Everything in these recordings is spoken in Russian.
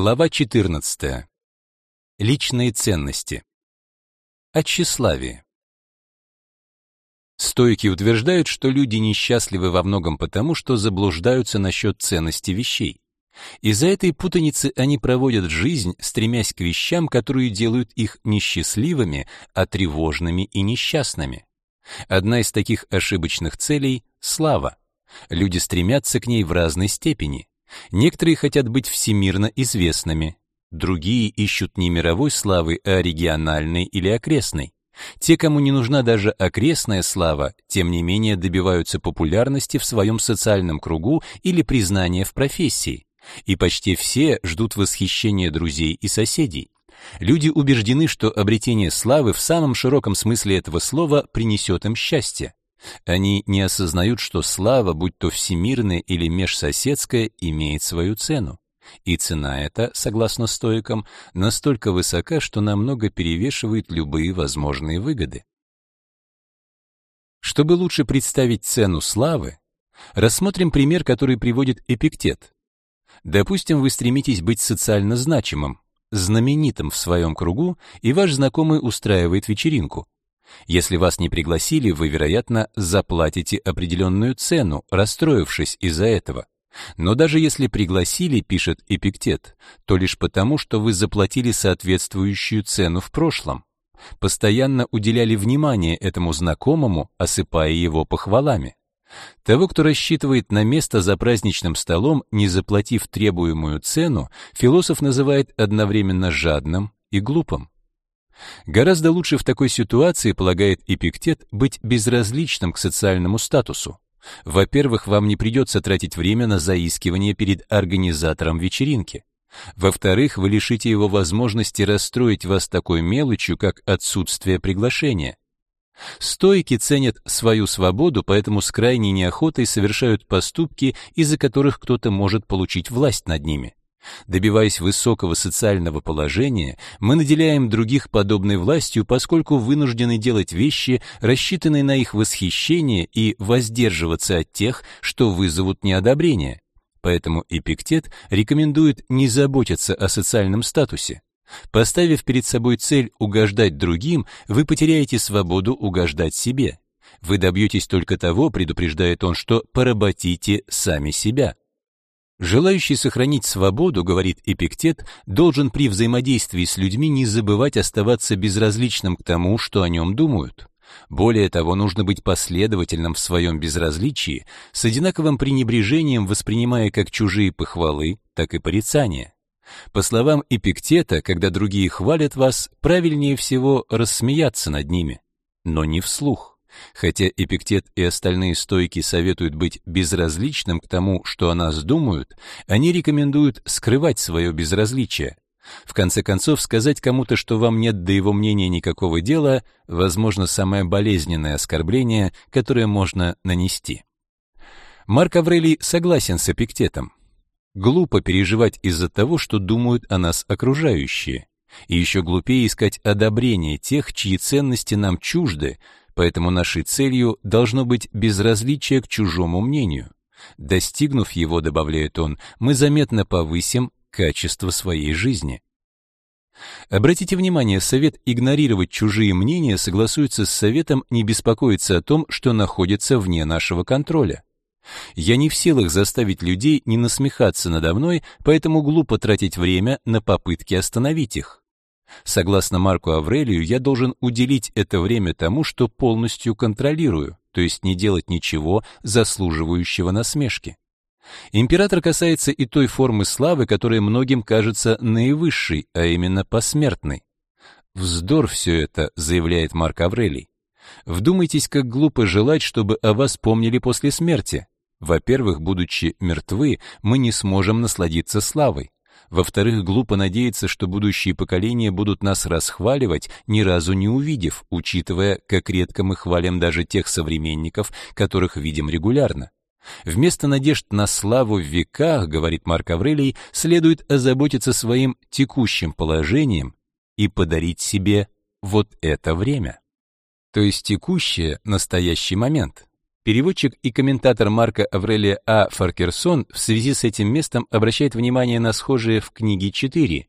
Глава 14. Личные ценности. О тщеславии. Стоики утверждают, что люди несчастливы во многом потому, что заблуждаются насчет ценности вещей. Из-за этой путаницы они проводят жизнь, стремясь к вещам, которые делают их несчастливыми, а тревожными и несчастными. Одна из таких ошибочных целей — слава. Люди стремятся к ней в разной степени. Некоторые хотят быть всемирно известными, другие ищут не мировой славы, а региональной или окрестной. Те, кому не нужна даже окрестная слава, тем не менее добиваются популярности в своем социальном кругу или признания в профессии. И почти все ждут восхищения друзей и соседей. Люди убеждены, что обретение славы в самом широком смысле этого слова принесет им счастье. Они не осознают, что слава, будь то всемирная или межсоседская, имеет свою цену. И цена эта, согласно стоикам, настолько высока, что намного перевешивает любые возможные выгоды. Чтобы лучше представить цену славы, рассмотрим пример, который приводит Эпиктет. Допустим, вы стремитесь быть социально значимым, знаменитым в своем кругу, и ваш знакомый устраивает вечеринку. Если вас не пригласили, вы, вероятно, заплатите определенную цену, расстроившись из-за этого. Но даже если пригласили, пишет Эпиктет, то лишь потому, что вы заплатили соответствующую цену в прошлом. Постоянно уделяли внимание этому знакомому, осыпая его похвалами. Того, кто рассчитывает на место за праздничным столом, не заплатив требуемую цену, философ называет одновременно жадным и глупым. Гораздо лучше в такой ситуации, полагает Эпиктет, быть безразличным к социальному статусу. Во-первых, вам не придется тратить время на заискивание перед организатором вечеринки. Во-вторых, вы лишите его возможности расстроить вас такой мелочью, как отсутствие приглашения. Стойки ценят свою свободу, поэтому с крайней неохотой совершают поступки, из-за которых кто-то может получить власть над ними. Добиваясь высокого социального положения, мы наделяем других подобной властью, поскольку вынуждены делать вещи, рассчитанные на их восхищение и воздерживаться от тех, что вызовут неодобрение. Поэтому Эпиктет рекомендует не заботиться о социальном статусе. Поставив перед собой цель угождать другим, вы потеряете свободу угождать себе. Вы добьетесь только того, предупреждает он, что поработите сами себя. Желающий сохранить свободу, говорит Эпиктет, должен при взаимодействии с людьми не забывать оставаться безразличным к тому, что о нем думают. Более того, нужно быть последовательным в своем безразличии, с одинаковым пренебрежением воспринимая как чужие похвалы, так и порицания. По словам Эпиктета, когда другие хвалят вас, правильнее всего рассмеяться над ними, но не вслух. Хотя Эпиктет и остальные стойки советуют быть безразличным к тому, что о нас думают, они рекомендуют скрывать свое безразличие. В конце концов, сказать кому-то, что вам нет до его мнения никакого дела, возможно, самое болезненное оскорбление, которое можно нанести. Марк Аврелий согласен с Эпиктетом. Глупо переживать из-за того, что думают о нас окружающие. И еще глупее искать одобрение тех, чьи ценности нам чужды, Поэтому нашей целью должно быть безразличие к чужому мнению. Достигнув его, добавляет он, мы заметно повысим качество своей жизни. Обратите внимание, совет игнорировать чужие мнения согласуется с советом не беспокоиться о том, что находится вне нашего контроля. Я не в силах заставить людей не насмехаться надо мной, поэтому глупо тратить время на попытки остановить их. Согласно Марку Аврелию, я должен уделить это время тому, что полностью контролирую, то есть не делать ничего заслуживающего насмешки. Император касается и той формы славы, которая многим кажется наивысшей, а именно посмертной. Вздор все это, заявляет Марк Аврелий. Вдумайтесь, как глупо желать, чтобы о вас помнили после смерти. Во-первых, будучи мертвы, мы не сможем насладиться славой. Во-вторых, глупо надеяться, что будущие поколения будут нас расхваливать, ни разу не увидев, учитывая, как редко мы хвалим даже тех современников, которых видим регулярно. Вместо надежд на славу в веках, говорит Марк Аврелий, следует озаботиться своим текущим положением и подарить себе вот это время. То есть текущее, настоящий момент. Переводчик и комментатор Марка Аврелия А. Фаркерсон в связи с этим местом обращает внимание на схожее в книге 4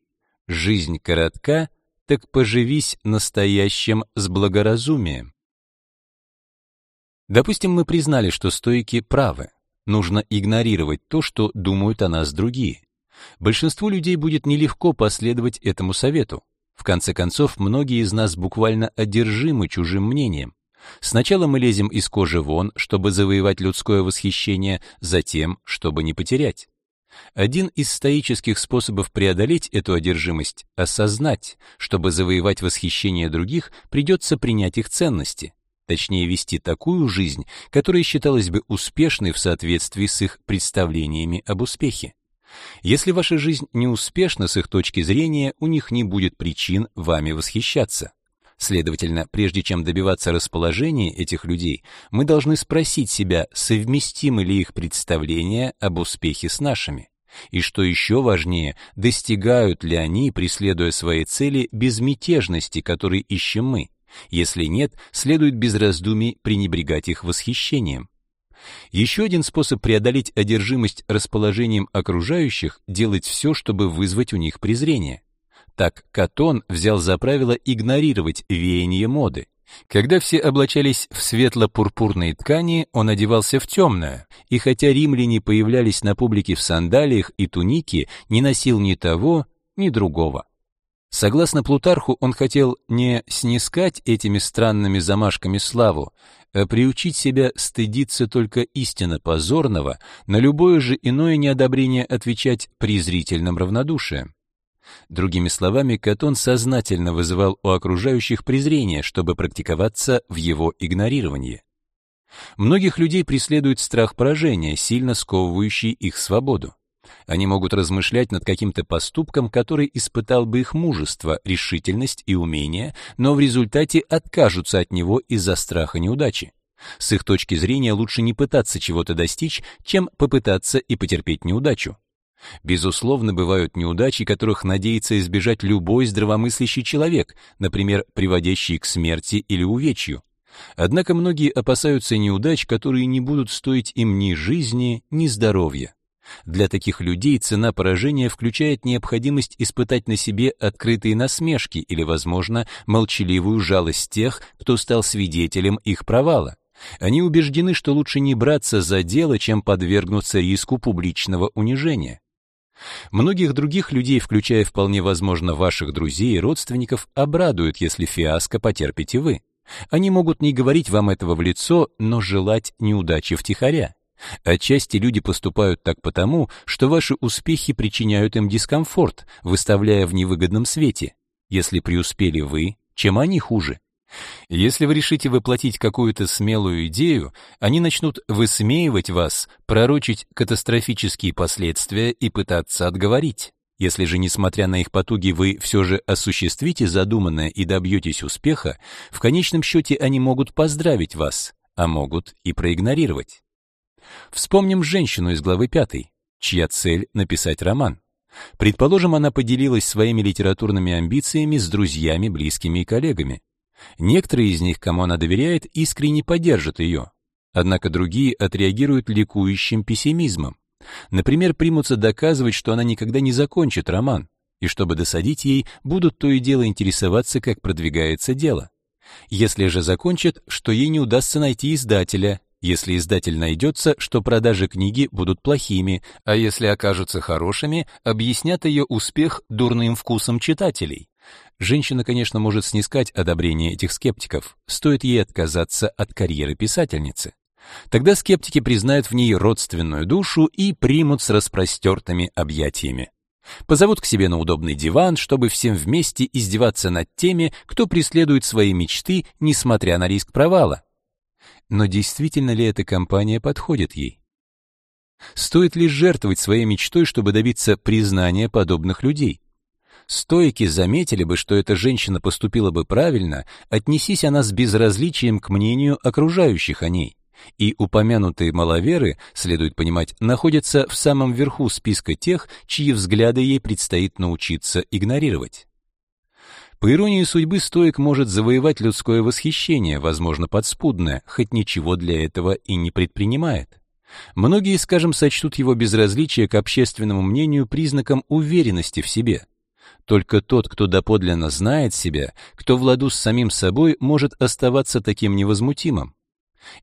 «Жизнь коротка, так поживись настоящим с благоразумием». Допустим, мы признали, что стойки правы. Нужно игнорировать то, что думают о нас другие. Большинству людей будет нелегко последовать этому совету. В конце концов, многие из нас буквально одержимы чужим мнением. Сначала мы лезем из кожи вон, чтобы завоевать людское восхищение, затем, чтобы не потерять. Один из стоических способов преодолеть эту одержимость — осознать, чтобы завоевать восхищение других, придется принять их ценности, точнее вести такую жизнь, которая считалась бы успешной в соответствии с их представлениями об успехе. Если ваша жизнь неуспешна с их точки зрения, у них не будет причин вами восхищаться. Следовательно, прежде чем добиваться расположения этих людей, мы должны спросить себя, совместимы ли их представления об успехе с нашими. И что еще важнее, достигают ли они, преследуя свои цели, безмятежности, которой ищем мы. Если нет, следует без раздумий пренебрегать их восхищением. Еще один способ преодолеть одержимость расположением окружающих — делать все, чтобы вызвать у них презрение. Так Катон взял за правило игнорировать веяние моды. Когда все облачались в светло-пурпурные ткани, он одевался в темное, и хотя римляне появлялись на публике в сандалиях и тунике, не носил ни того, ни другого. Согласно Плутарху, он хотел не снискать этими странными замашками славу, а приучить себя стыдиться только истинно позорного, на любое же иное неодобрение отвечать презрительным равнодушием. Другими словами, Катон сознательно вызывал у окружающих презрение, чтобы практиковаться в его игнорировании. Многих людей преследует страх поражения, сильно сковывающий их свободу. Они могут размышлять над каким-то поступком, который испытал бы их мужество, решительность и умение, но в результате откажутся от него из-за страха неудачи. С их точки зрения лучше не пытаться чего-то достичь, чем попытаться и потерпеть неудачу. Безусловно, бывают неудачи, которых надеется избежать любой здравомыслящий человек, например, приводящие к смерти или увечью. Однако многие опасаются неудач, которые не будут стоить им ни жизни, ни здоровья. Для таких людей цена поражения включает необходимость испытать на себе открытые насмешки или, возможно, молчаливую жалость тех, кто стал свидетелем их провала. Они убеждены, что лучше не браться за дело, чем подвергнуться риску публичного унижения. Многих других людей, включая вполне возможно ваших друзей и родственников, обрадует, если фиаско потерпите вы. Они могут не говорить вам этого в лицо, но желать неудачи втихаря. Отчасти люди поступают так потому, что ваши успехи причиняют им дискомфорт, выставляя в невыгодном свете. Если преуспели вы, чем они хуже? Если вы решите воплотить какую-то смелую идею, они начнут высмеивать вас, пророчить катастрофические последствия и пытаться отговорить. Если же, несмотря на их потуги, вы все же осуществите задуманное и добьетесь успеха, в конечном счете они могут поздравить вас, а могут и проигнорировать. Вспомним женщину из главы 5, чья цель — написать роман. Предположим, она поделилась своими литературными амбициями с друзьями, близкими и коллегами. Некоторые из них, кому она доверяет, искренне поддержат ее. Однако другие отреагируют ликующим пессимизмом. Например, примутся доказывать, что она никогда не закончит роман, и чтобы досадить ей, будут то и дело интересоваться, как продвигается дело. Если же закончат, что ей не удастся найти издателя, если издатель найдется, что продажи книги будут плохими, а если окажутся хорошими, объяснят ее успех дурным вкусом читателей. Женщина, конечно, может снискать одобрение этих скептиков, стоит ей отказаться от карьеры писательницы. Тогда скептики признают в ней родственную душу и примут с распростертыми объятиями. Позовут к себе на удобный диван, чтобы всем вместе издеваться над теми, кто преследует свои мечты, несмотря на риск провала. Но действительно ли эта компания подходит ей? Стоит ли жертвовать своей мечтой, чтобы добиться признания подобных людей? Стойки заметили бы, что эта женщина поступила бы правильно, отнесись она с безразличием к мнению окружающих о ней. И упомянутые маловеры, следует понимать, находятся в самом верху списка тех, чьи взгляды ей предстоит научиться игнорировать. По иронии судьбы, стоик может завоевать людское восхищение, возможно, подспудное, хоть ничего для этого и не предпринимает. Многие, скажем, сочтут его безразличие к общественному мнению признаком уверенности в себе. Только тот, кто доподлинно знает себя, кто в ладу с самим собой, может оставаться таким невозмутимым.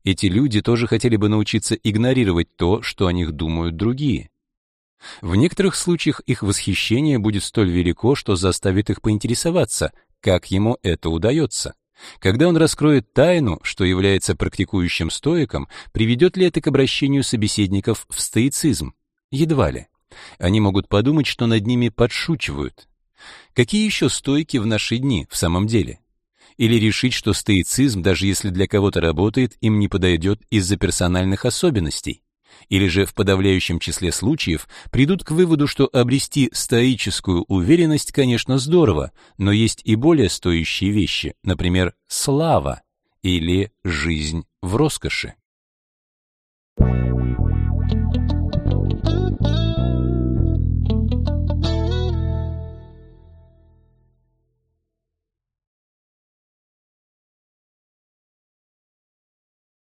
Эти люди тоже хотели бы научиться игнорировать то, что о них думают другие. В некоторых случаях их восхищение будет столь велико, что заставит их поинтересоваться, как ему это удается. Когда он раскроет тайну, что является практикующим стоиком, приведет ли это к обращению собеседников в стоицизм? Едва ли. Они могут подумать, что над ними подшучивают. Какие еще стойки в наши дни в самом деле? Или решить, что стоицизм, даже если для кого-то работает, им не подойдет из-за персональных особенностей? Или же в подавляющем числе случаев придут к выводу, что обрести стоическую уверенность, конечно, здорово, но есть и более стоящие вещи, например, слава или жизнь в роскоши.